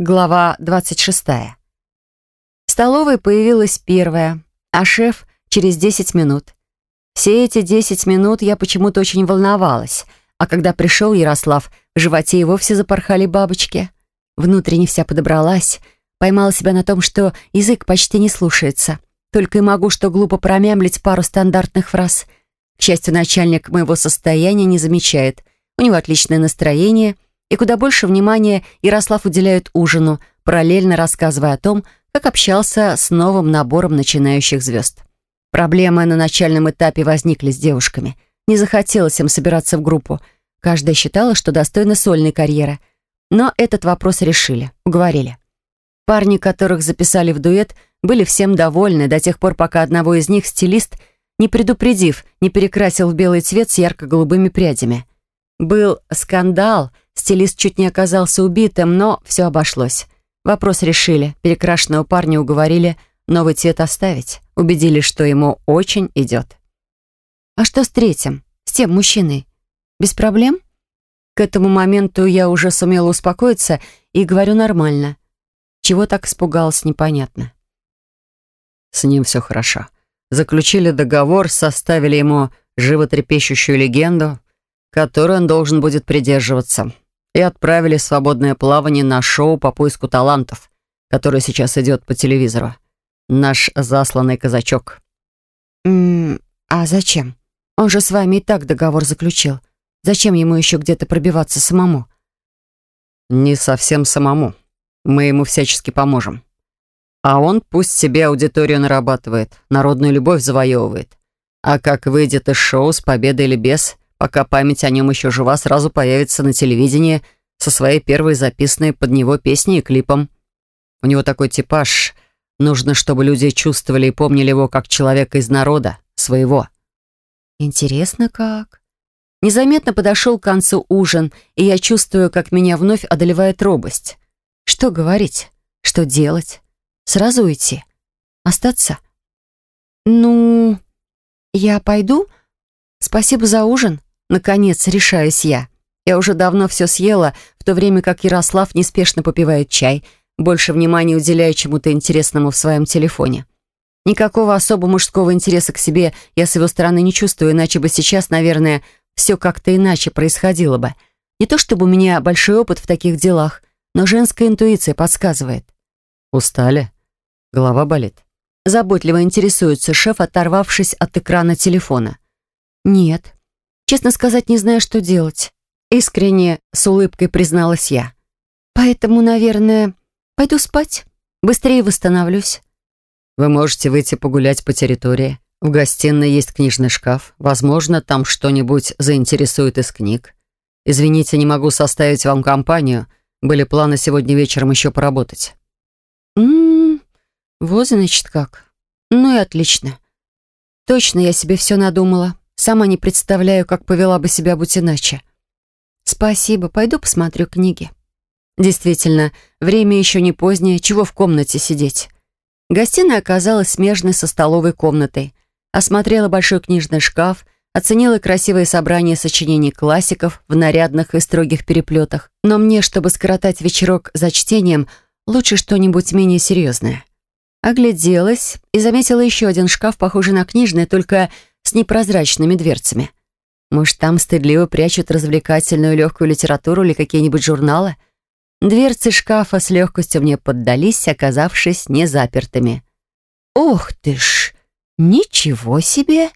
Глава 26. В столовой появилась первая, а шеф через 10 минут. Все эти 10 минут я почему-то очень волновалась, а когда пришел Ярослав, в животе и вовсе запорхали бабочки. Внутренне вся подобралась, поймала себя на том, что язык почти не слушается. Только и могу что глупо промямлить пару стандартных фраз. К счастью, начальник моего состояния не замечает. У него отличное настроение — и куда больше внимания Ярослав уделяет ужину, параллельно рассказывая о том, как общался с новым набором начинающих звезд. Проблемы на начальном этапе возникли с девушками. Не захотелось им собираться в группу. Каждая считала, что достойна сольной карьеры. Но этот вопрос решили, уговорили. Парни, которых записали в дуэт, были всем довольны до тех пор, пока одного из них стилист, не предупредив, не перекрасил в белый цвет с ярко-голубыми прядями. Был скандал — Стилист чуть не оказался убитым, но все обошлось. Вопрос решили. Перекрашенного парня уговорили новый цвет оставить. Убедили, что ему очень идет. «А что с третьим? С тем мужчиной? Без проблем?» К этому моменту я уже сумела успокоиться и говорю нормально. Чего так испугалась, непонятно. С ним все хорошо. Заключили договор, составили ему животрепещущую легенду, которой он должен будет придерживаться и отправили в свободное плавание на шоу по поиску талантов, которое сейчас идет по телевизору. Наш засланный казачок. «М -м, а зачем? Он же с вами и так договор заключил. Зачем ему еще где-то пробиваться самому?» «Не совсем самому. Мы ему всячески поможем. А он пусть себе аудиторию нарабатывает, народную любовь завоевывает. А как выйдет из шоу с победой или без, Пока память о нем еще жива, сразу появится на телевидении со своей первой записанной под него песней и клипом. У него такой типаж. Нужно, чтобы люди чувствовали и помнили его как человека из народа, своего. Интересно как. Незаметно подошел к концу ужин, и я чувствую, как меня вновь одолевает робость. Что говорить? Что делать? Сразу уйти? Остаться? Ну, я пойду? Спасибо за ужин. Наконец, решаюсь я. Я уже давно все съела, в то время как Ярослав неспешно попивает чай, больше внимания уделяя чему-то интересному в своем телефоне. Никакого особо мужского интереса к себе я с его стороны не чувствую, иначе бы сейчас, наверное, все как-то иначе происходило бы. Не то чтобы у меня большой опыт в таких делах, но женская интуиция подсказывает. «Устали? Голова болит?» Заботливо интересуется шеф, оторвавшись от экрана телефона. «Нет, Честно сказать, не знаю, что делать. Искренне, с улыбкой призналась я. Поэтому, наверное, пойду спать. Быстрее восстановлюсь. Вы можете выйти погулять по территории. В гостиной есть книжный шкаф. Возможно, там что-нибудь заинтересует из книг. Извините, не могу составить вам компанию. Были планы сегодня вечером еще поработать. Ммм, вот значит как. Ну и отлично. Точно я себе все надумала. Сама не представляю, как повела бы себя, будь иначе. Спасибо, пойду посмотрю книги. Действительно, время еще не позднее, чего в комнате сидеть. Гостиная оказалась смежной со столовой комнатой. Осмотрела большой книжный шкаф, оценила красивое собрание сочинений классиков в нарядных и строгих переплетах. Но мне, чтобы скоротать вечерок за чтением, лучше что-нибудь менее серьезное. Огляделась и заметила еще один шкаф, похожий на книжный, только с непрозрачными дверцами. Может, там стыдливо прячут развлекательную легкую литературу или какие-нибудь журналы? Дверцы шкафа с легкостью мне поддались, оказавшись незапертыми. «Ох ты ж! Ничего себе!»